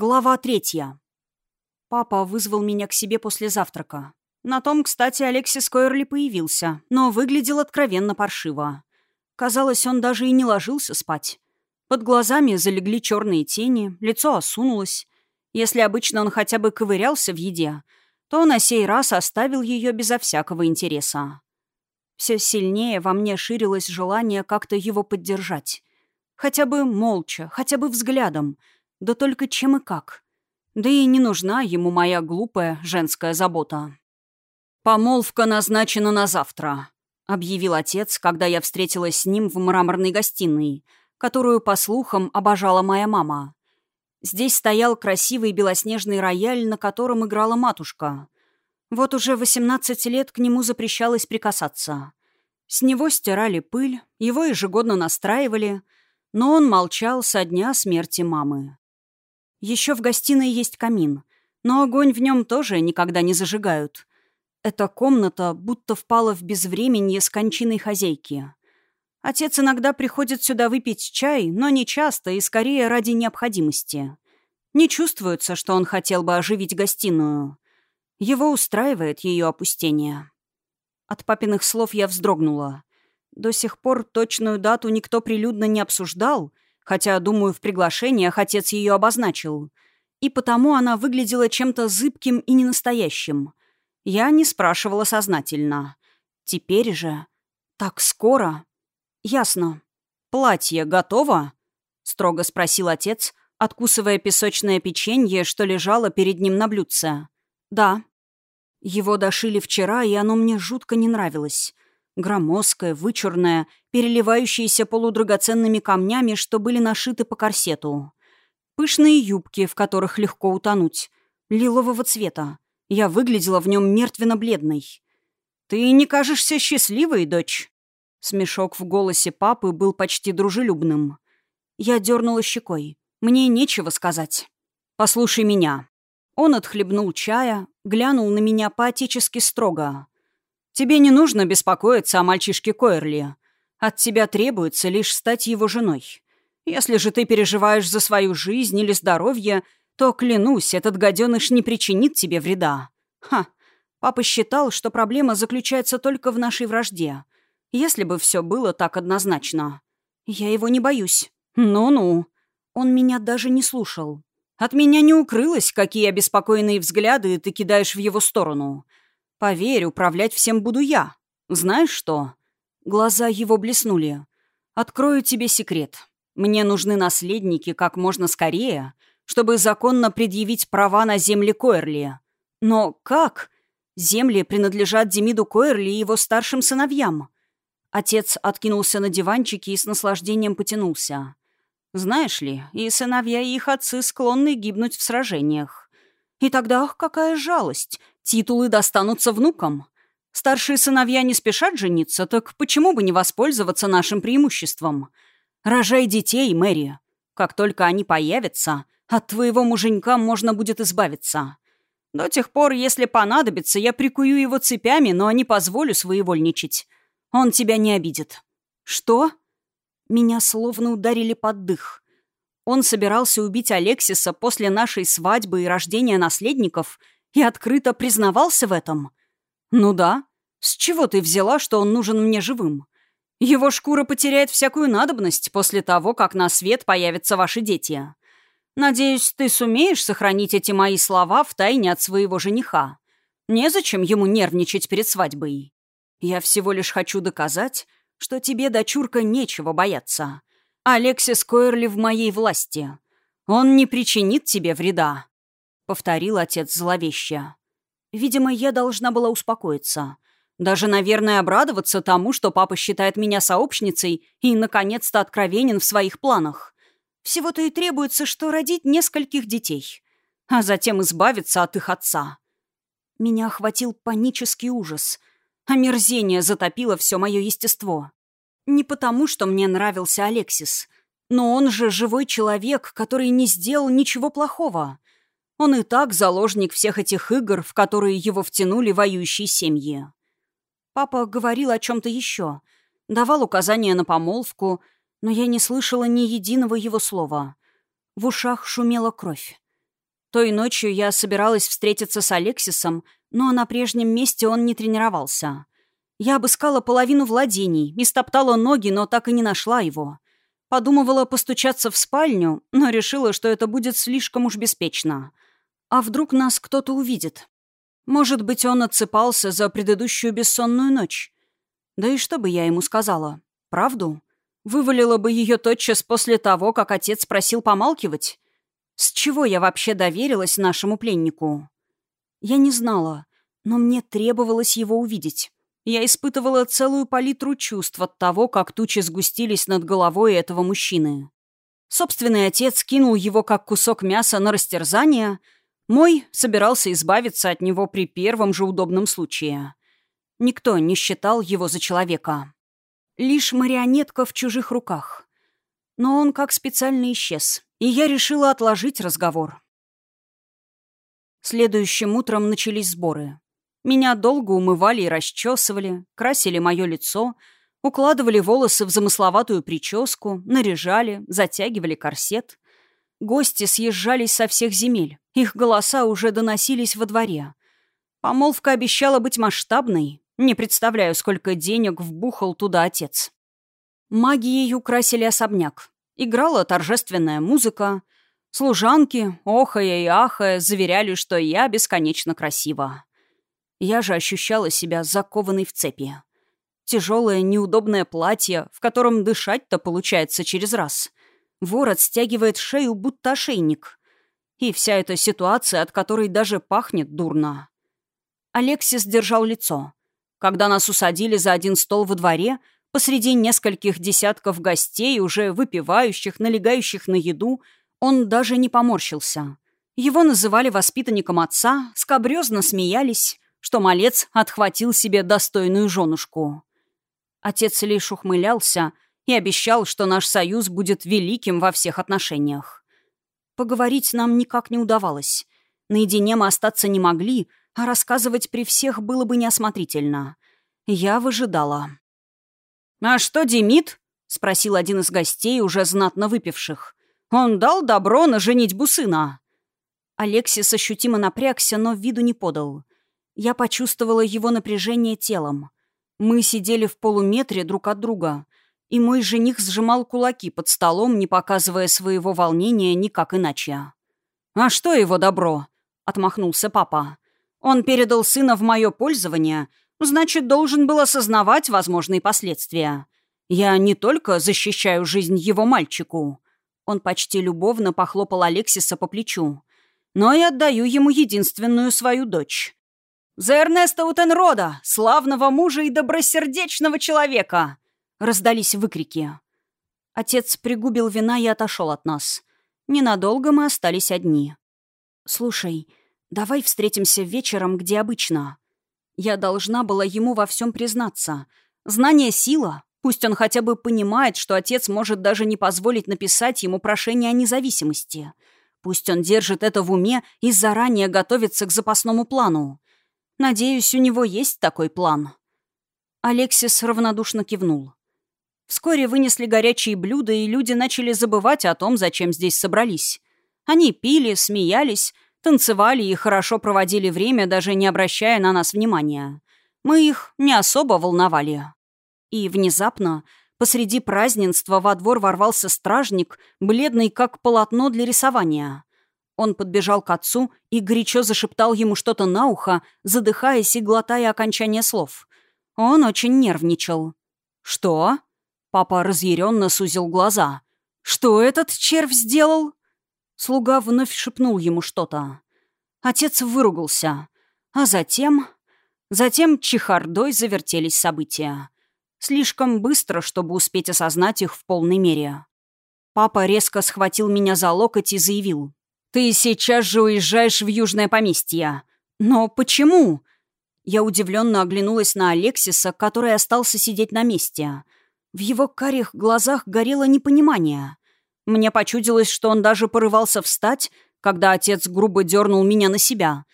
Глава третья. Папа вызвал меня к себе после завтрака. На том, кстати, Алексис Койерли появился, но выглядел откровенно паршиво. Казалось, он даже и не ложился спать. Под глазами залегли черные тени, лицо осунулось. Если обычно он хотя бы ковырялся в еде, то на сей раз оставил ее безо всякого интереса. Все сильнее во мне ширилось желание как-то его поддержать. Хотя бы молча, хотя бы взглядом. Да только чем и как. Да и не нужна ему моя глупая женская забота. «Помолвка назначена на завтра», — объявил отец, когда я встретилась с ним в мраморной гостиной, которую, по слухам, обожала моя мама. Здесь стоял красивый белоснежный рояль, на котором играла матушка. Вот уже 18 лет к нему запрещалось прикасаться. С него стирали пыль, его ежегодно настраивали, но он молчал со дня смерти мамы. Еще в гостиной есть камин, но огонь в нем тоже никогда не зажигают. Эта комната будто впала в безвременье с кончиной хозяйки. Отец иногда приходит сюда выпить чай, но не часто и скорее ради необходимости. Не чувствуется, что он хотел бы оживить гостиную. Его устраивает ее опустение. От папиных слов я вздрогнула. До сих пор точную дату никто прилюдно не обсуждал, хотя, думаю, в приглашениях отец ее обозначил. И потому она выглядела чем-то зыбким и ненастоящим. Я не спрашивала сознательно. Теперь же... Так скоро... «Ясно. Платье готово?» — строго спросил отец, откусывая песочное печенье, что лежало перед ним на блюдце. «Да». Его дошили вчера, и оно мне жутко не нравилось. Громоздкое, вычурное, переливающееся полудрагоценными камнями, что были нашиты по корсету. Пышные юбки, в которых легко утонуть. Лилового цвета. Я выглядела в нем мертвенно-бледной. «Ты не кажешься счастливой, дочь?» Смешок в голосе папы был почти дружелюбным. Я дернула щекой. Мне нечего сказать. «Послушай меня». Он отхлебнул чая, глянул на меня поотечески строго. «Тебе не нужно беспокоиться о мальчишке Койерли. От тебя требуется лишь стать его женой. Если же ты переживаешь за свою жизнь или здоровье, то, клянусь, этот гаденыш не причинит тебе вреда. Ха, папа считал, что проблема заключается только в нашей вражде — если бы все было так однозначно. Я его не боюсь. Ну-ну. Он меня даже не слушал. От меня не укрылось, какие обеспокоенные взгляды ты кидаешь в его сторону. Поверь, управлять всем буду я. Знаешь что? Глаза его блеснули. Открою тебе секрет. Мне нужны наследники как можно скорее, чтобы законно предъявить права на земли Койерли. Но как? Земли принадлежат Демиду Койерли и его старшим сыновьям. Отец откинулся на диванчике и с наслаждением потянулся. Знаешь ли, и сыновья, и их отцы склонны гибнуть в сражениях. И тогда, ах, какая жалость, титулы достанутся внукам. Старшие сыновья не спешат жениться, так почему бы не воспользоваться нашим преимуществом? Рожай детей, Мэри. Как только они появятся, от твоего муженька можно будет избавиться. До тех пор, если понадобится, я прикую его цепями, но не позволю своевольничать. Он тебя не обидит». «Что?» Меня словно ударили под дых. Он собирался убить Алексиса после нашей свадьбы и рождения наследников и открыто признавался в этом. «Ну да. С чего ты взяла, что он нужен мне живым? Его шкура потеряет всякую надобность после того, как на свет появятся ваши дети. Надеюсь, ты сумеешь сохранить эти мои слова в тайне от своего жениха. Незачем ему нервничать перед свадьбой». Я всего лишь хочу доказать, что тебе, дочурка, нечего бояться. Алексис Койерли в моей власти. Он не причинит тебе вреда», — повторил отец зловеще. Видимо, я должна была успокоиться. Даже, наверное, обрадоваться тому, что папа считает меня сообщницей и, наконец-то, откровенен в своих планах. Всего-то и требуется, что родить нескольких детей, а затем избавиться от их отца. Меня охватил панический ужас — Омерзение затопило все мое естество. Не потому, что мне нравился Алексис, но он же живой человек, который не сделал ничего плохого. Он и так заложник всех этих игр, в которые его втянули воюющие семьи. Папа говорил о чем-то еще, давал указания на помолвку, но я не слышала ни единого его слова. В ушах шумела кровь. Той ночью я собиралась встретиться с Алексисом, но на прежнем месте он не тренировался. Я обыскала половину владений и стоптала ноги, но так и не нашла его. Подумывала постучаться в спальню, но решила, что это будет слишком уж беспечно. А вдруг нас кто-то увидит? Может быть, он отсыпался за предыдущую бессонную ночь? Да и что бы я ему сказала? Правду? Вывалила бы ее тотчас после того, как отец просил помалкивать? С чего я вообще доверилась нашему пленнику? Я не знала, но мне требовалось его увидеть. Я испытывала целую палитру чувств от того, как тучи сгустились над головой этого мужчины. Собственный отец кинул его как кусок мяса на растерзание, мой собирался избавиться от него при первом же удобном случае. Никто не считал его за человека. Лишь марионетка в чужих руках. Но он как специально исчез, и я решила отложить разговор. Следующим утром начались сборы. Меня долго умывали и расчесывали, красили мое лицо, укладывали волосы в замысловатую прическу, наряжали, затягивали корсет. Гости съезжались со всех земель, их голоса уже доносились во дворе. Помолвка обещала быть масштабной, не представляю, сколько денег вбухал туда отец. Магией украсили особняк. Играла торжественная музыка. Служанки, охая и ахая, заверяли, что я бесконечно красива. Я же ощущала себя закованной в цепи. Тяжелое, неудобное платье, в котором дышать-то получается через раз. Ворот стягивает шею, будто ошейник. И вся эта ситуация, от которой даже пахнет дурно. Алексис держал лицо. Когда нас усадили за один стол во дворе, посреди нескольких десятков гостей, уже выпивающих, налегающих на еду, он даже не поморщился. Его называли воспитанником отца, скобрезно смеялись, что малец отхватил себе достойную женушку. Отец лишь ухмылялся и обещал, что наш союз будет великим во всех отношениях. Поговорить нам никак не удавалось. Наедине мы остаться не могли, а рассказывать при всех было бы неосмотрительно. Я выжидала. «А что Демид?» — спросил один из гостей, уже знатно выпивших. «Он дал добро на женитьбу сына». Алексис ощутимо напрягся, но виду не подал. Я почувствовала его напряжение телом. Мы сидели в полуметре друг от друга, и мой жених сжимал кулаки под столом, не показывая своего волнения никак иначе. «А что его добро?» — отмахнулся папа. «Он передал сына в мое пользование, значит, должен был осознавать возможные последствия. Я не только защищаю жизнь его мальчику». Он почти любовно похлопал Алексиса по плечу. «Но и отдаю ему единственную свою дочь. «За Эрнеста Утенрода, славного мужа и добросердечного человека!» Раздались выкрики. Отец пригубил вина и отошел от нас. Ненадолго мы остались одни. «Слушай, давай встретимся вечером, где обычно». Я должна была ему во всем признаться. Знание — сила. Пусть он хотя бы понимает, что отец может даже не позволить написать ему прошение о независимости. Пусть он держит это в уме и заранее готовится к запасному плану. Надеюсь, у него есть такой план». Алексис равнодушно кивнул. Вскоре вынесли горячие блюда, и люди начали забывать о том, зачем здесь собрались. Они пили, смеялись, танцевали и хорошо проводили время, даже не обращая на нас внимания. Мы их не особо волновали. И внезапно, посреди празднества во двор ворвался стражник, бледный как полотно для рисования. Он подбежал к отцу и горячо зашептал ему что-то на ухо, задыхаясь и глотая окончание слов. Он очень нервничал. «Что?» Папа разъяренно сузил глаза. «Что этот червь сделал?» Слуга вновь шепнул ему что-то. Отец выругался. А затем... Затем чехардой завертелись события. Слишком быстро, чтобы успеть осознать их в полной мере. Папа резко схватил меня за локоть и заявил. «Ты сейчас же уезжаешь в южное поместье». «Но почему?» Я удивленно оглянулась на Алексиса, который остался сидеть на месте. В его карих глазах горело непонимание. Мне почудилось, что он даже порывался встать, когда отец грубо дернул меня на себя.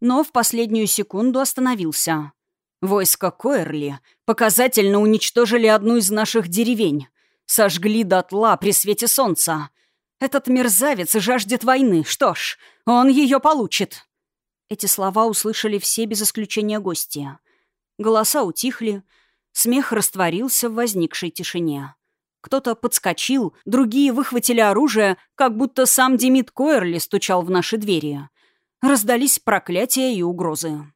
Но в последнюю секунду остановился. Войска Койерли показательно уничтожили одну из наших деревень. Сожгли дотла при свете солнца. Этот мерзавец жаждет войны. Что ж, он ее получит!» Эти слова услышали все без исключения гости. Голоса утихли, смех растворился в возникшей тишине. Кто-то подскочил, другие выхватили оружие, как будто сам Демид Койерли стучал в наши двери. Раздались проклятия и угрозы.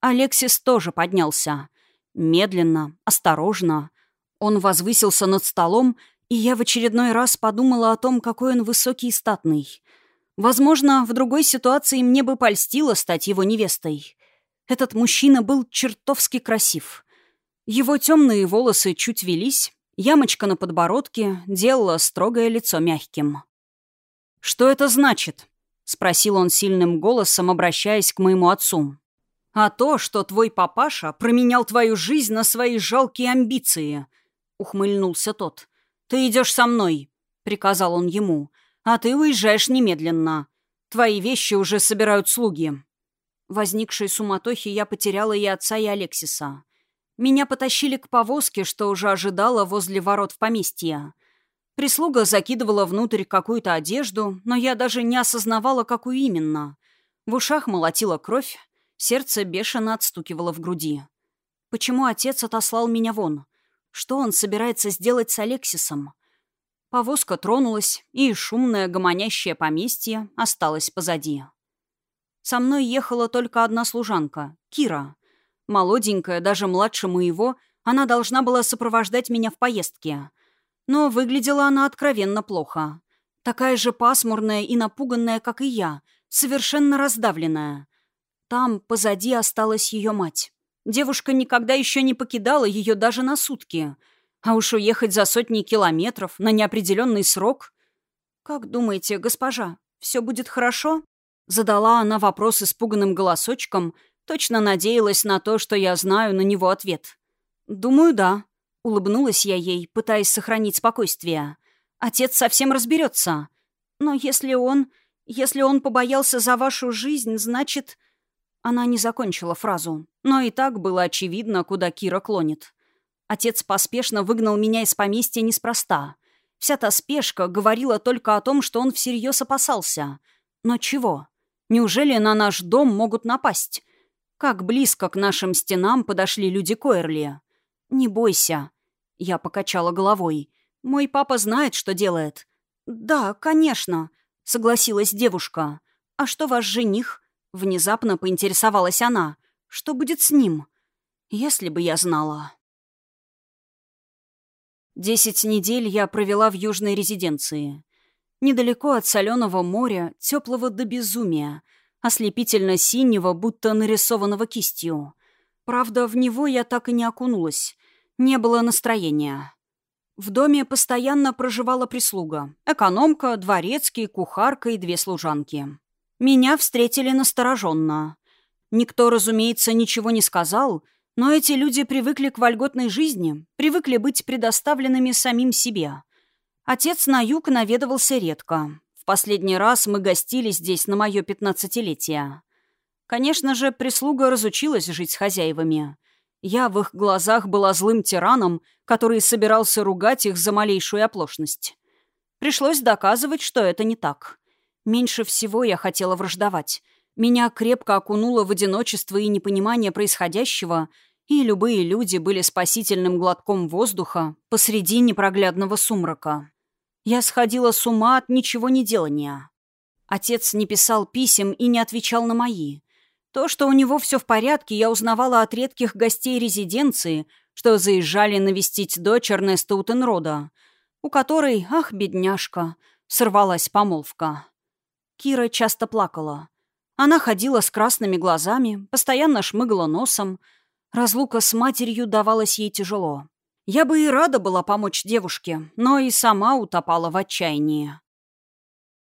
Алексис тоже поднялся. Медленно, осторожно. Он возвысился над столом, и я в очередной раз подумала о том, какой он высокий и статный. Возможно, в другой ситуации мне бы польстило стать его невестой. Этот мужчина был чертовски красив. Его темные волосы чуть велись, ямочка на подбородке делала строгое лицо мягким. «Что это значит?» — спросил он сильным голосом, обращаясь к моему отцу. «А то, что твой папаша променял твою жизнь на свои жалкие амбиции», — ухмыльнулся тот. «Ты идешь со мной», — приказал он ему, — «а ты уезжаешь немедленно. Твои вещи уже собирают слуги». В возникшей суматохе я потеряла и отца, и Алексиса. Меня потащили к повозке, что уже ожидала возле ворот в поместье. Прислуга закидывала внутрь какую-то одежду, но я даже не осознавала, какую именно. В ушах молотила кровь, сердце бешено отстукивало в груди. Почему отец отослал меня вон? Что он собирается сделать с Алексисом? Повозка тронулась, и шумное гомонящее поместье осталось позади. Со мной ехала только одна служанка — Кира. Молоденькая, даже младше моего, она должна была сопровождать меня в поездке. Но выглядела она откровенно плохо. Такая же пасмурная и напуганная, как и я, совершенно раздавленная. Там, позади, осталась ее мать. Девушка никогда еще не покидала ее даже на сутки. А уж уехать за сотни километров на неопределенный срок... «Как думаете, госпожа, все будет хорошо?» Задала она вопрос испуганным голосочком, точно надеялась на то, что я знаю на него ответ. «Думаю, да», — улыбнулась я ей, пытаясь сохранить спокойствие. «Отец совсем разберется. Но если он... Если он побоялся за вашу жизнь, значит...» Она не закончила фразу, но и так было очевидно, куда Кира клонит. Отец поспешно выгнал меня из поместья неспроста. Вся та спешка говорила только о том, что он всерьез опасался. Но чего? Неужели на наш дом могут напасть? Как близко к нашим стенам подошли люди Койерли? Не бойся. Я покачала головой. Мой папа знает, что делает. Да, конечно, согласилась девушка. А что ваш жених? Внезапно поинтересовалась она. Что будет с ним? Если бы я знала. Десять недель я провела в южной резиденции недалеко от соленого моря, теплого до безумия, ослепительно-синего, будто нарисованного кистью. Правда, в него я так и не окунулась. Не было настроения. В доме постоянно проживала прислуга. Экономка, дворецкий, кухарка и две служанки. Меня встретили настороженно. Никто, разумеется, ничего не сказал, но эти люди привыкли к вольготной жизни, привыкли быть предоставленными самим себе. Отец на юг наведывался редко. Последний раз мы гостили здесь на мое пятнадцатилетие. Конечно же, прислуга разучилась жить с хозяевами. Я в их глазах была злым тираном, который собирался ругать их за малейшую оплошность. Пришлось доказывать, что это не так. Меньше всего я хотела враждовать. Меня крепко окунуло в одиночество и непонимание происходящего, и любые люди были спасительным глотком воздуха посреди непроглядного сумрака. Я сходила с ума от ничего не делания. Отец не писал писем и не отвечал на мои. То, что у него все в порядке, я узнавала от редких гостей резиденции, что заезжали навестить дочь Эрнеста Утенрода, у которой, ах, бедняжка, сорвалась помолвка. Кира часто плакала. Она ходила с красными глазами, постоянно шмыгала носом. Разлука с матерью давалась ей тяжело. Я бы и рада была помочь девушке, но и сама утопала в отчаянии.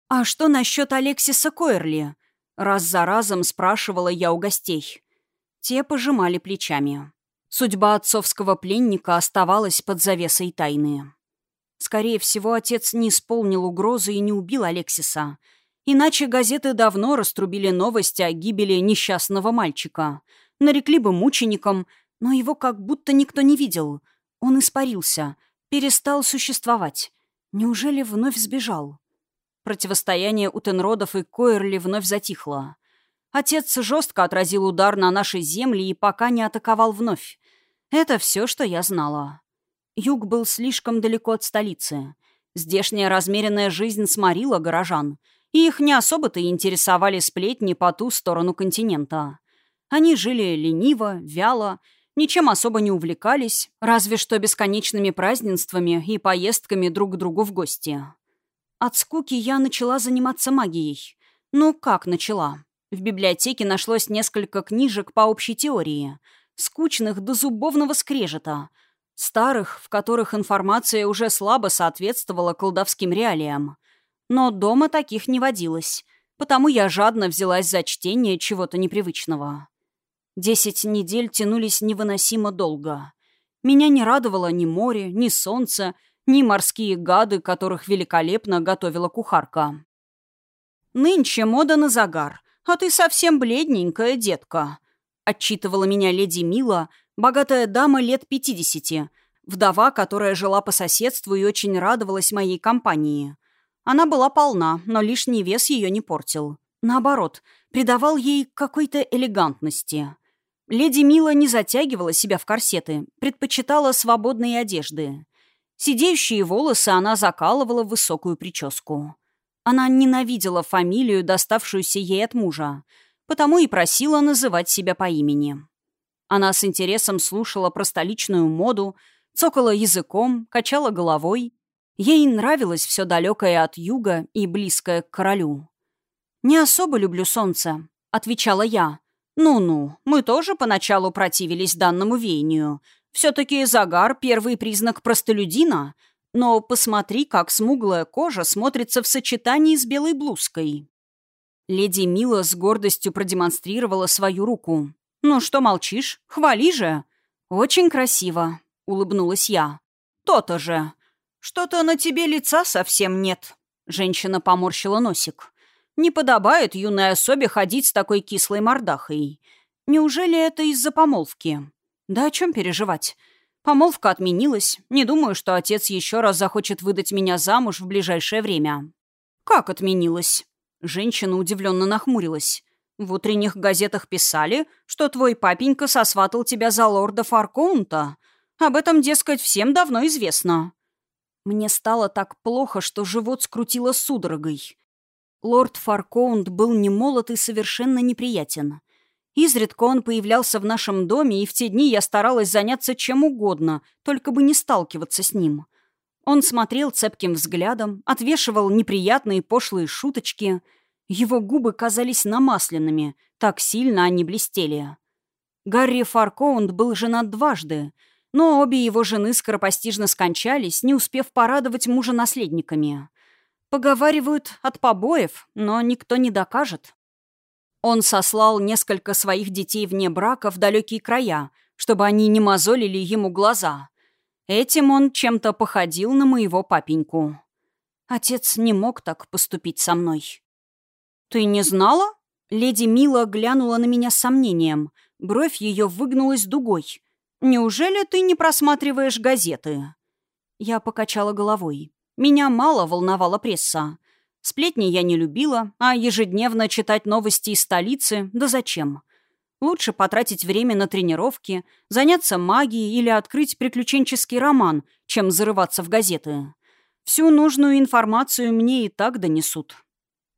«А что насчет Алексиса Койерли?» Раз за разом спрашивала я у гостей. Те пожимали плечами. Судьба отцовского пленника оставалась под завесой тайны. Скорее всего, отец не исполнил угрозы и не убил Алексиса. Иначе газеты давно раструбили новости о гибели несчастного мальчика. Нарекли бы мучеником, но его как будто никто не видел — он испарился, перестал существовать. Неужели вновь сбежал? Противостояние Утенродов и Койерли вновь затихло. Отец жестко отразил удар на нашей земле и пока не атаковал вновь. Это все, что я знала. Юг был слишком далеко от столицы. Здешняя размеренная жизнь сморила горожан, и их не особо-то интересовали сплетни по ту сторону континента. Они жили лениво, вяло, ничем особо не увлекались, разве что бесконечными празднествами и поездками друг к другу в гости. От скуки я начала заниматься магией. Ну, как начала? В библиотеке нашлось несколько книжек по общей теории, скучных до зубовного скрежета — Старых, в которых информация уже слабо соответствовала колдовским реалиям. Но дома таких не водилось, потому я жадно взялась за чтение чего-то непривычного. Десять недель тянулись невыносимо долго. Меня не радовало ни море, ни солнце, ни морские гады, которых великолепно готовила кухарка. «Нынче мода на загар, а ты совсем бледненькая, детка», — отчитывала меня леди Мила — Богатая дама лет пятидесяти, вдова, которая жила по соседству и очень радовалась моей компании. Она была полна, но лишний вес ее не портил. Наоборот, придавал ей какой-то элегантности. Леди Мила не затягивала себя в корсеты, предпочитала свободные одежды. Сидеющие волосы она закалывала в высокую прическу. Она ненавидела фамилию, доставшуюся ей от мужа, потому и просила называть себя по имени. Она с интересом слушала про столичную моду, цокала языком, качала головой. Ей нравилось все далекое от юга и близкое к королю. «Не особо люблю солнце», — отвечала я. «Ну-ну, мы тоже поначалу противились данному веянию. Все-таки загар — первый признак простолюдина. Но посмотри, как смуглая кожа смотрится в сочетании с белой блузкой». Леди Мила с гордостью продемонстрировала свою руку. «Ну что молчишь? Хвали же!» «Очень красиво», — улыбнулась я. «То-то же! Что-то на тебе лица совсем нет!» Женщина поморщила носик. «Не подобает юной особе ходить с такой кислой мордахой. Неужели это из-за помолвки?» «Да о чем переживать?» Помолвка отменилась. Не думаю, что отец еще раз захочет выдать меня замуж в ближайшее время. «Как отменилась?» Женщина удивленно нахмурилась. В утренних газетах писали, что твой папенька сосватал тебя за лорда Фаркоунта. Об этом, дескать, всем давно известно. Мне стало так плохо, что живот скрутило судорогой. Лорд Фаркоунт был не молод и совершенно неприятен. Изредка он появлялся в нашем доме, и в те дни я старалась заняться чем угодно, только бы не сталкиваться с ним. Он смотрел цепким взглядом, отвешивал неприятные пошлые шуточки — его губы казались намасленными, так сильно они блестели. Гарри Фаркоунд был женат дважды, но обе его жены скоропостижно скончались, не успев порадовать мужа наследниками. Поговаривают от побоев, но никто не докажет. Он сослал несколько своих детей вне брака в далекие края, чтобы они не мозолили ему глаза. Этим он чем-то походил на моего папеньку. Отец не мог так поступить со мной. «Ты не знала?» Леди Мила глянула на меня с сомнением. Бровь ее выгнулась дугой. «Неужели ты не просматриваешь газеты?» Я покачала головой. Меня мало волновала пресса. Сплетни я не любила, а ежедневно читать новости из столицы — да зачем? Лучше потратить время на тренировки, заняться магией или открыть приключенческий роман, чем зарываться в газеты. Всю нужную информацию мне и так донесут.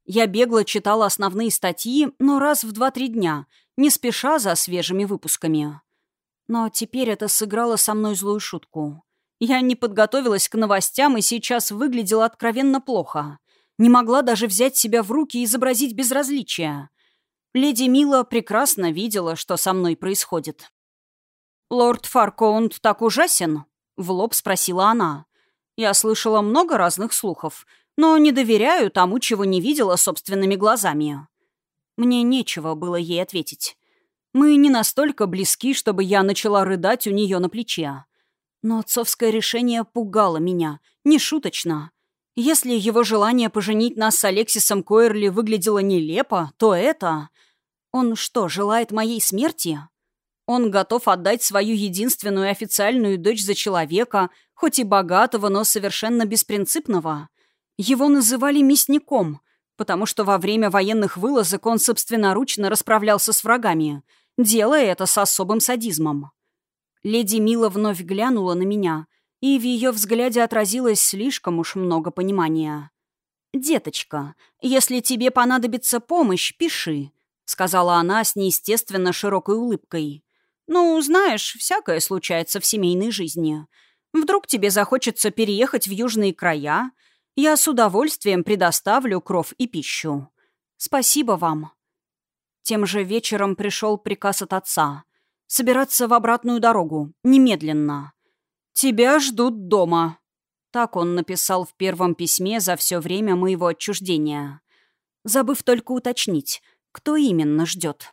Я бегло читала основные статьи, но раз в два-три дня, не спеша за свежими выпусками. Но теперь это сыграло со мной злую шутку. Я не подготовилась к новостям и сейчас выглядела откровенно плохо. Не могла даже взять себя в руки и изобразить безразличие. Леди Мила прекрасно видела, что со мной происходит. «Лорд Фаркоунд так ужасен?» — в лоб спросила она. «Я слышала много разных слухов, но не доверяю тому, чего не видела собственными глазами. Мне нечего было ей ответить. Мы не настолько близки, чтобы я начала рыдать у нее на плече. Но отцовское решение пугало меня, не шуточно. Если его желание поженить нас с Алексисом Койерли выглядело нелепо, то это... Он что, желает моей смерти? Он готов отдать свою единственную официальную дочь за человека, хоть и богатого, но совершенно беспринципного? Его называли мясником, потому что во время военных вылазок он собственноручно расправлялся с врагами, делая это с особым садизмом. Леди Мила вновь глянула на меня, и в ее взгляде отразилось слишком уж много понимания. «Деточка, если тебе понадобится помощь, пиши», — сказала она с неестественно широкой улыбкой. «Ну, знаешь, всякое случается в семейной жизни. Вдруг тебе захочется переехать в южные края, я с удовольствием предоставлю кров и пищу. Спасибо вам». Тем же вечером пришел приказ от отца. Собираться в обратную дорогу. Немедленно. «Тебя ждут дома». Так он написал в первом письме за все время моего отчуждения. Забыв только уточнить, кто именно ждет.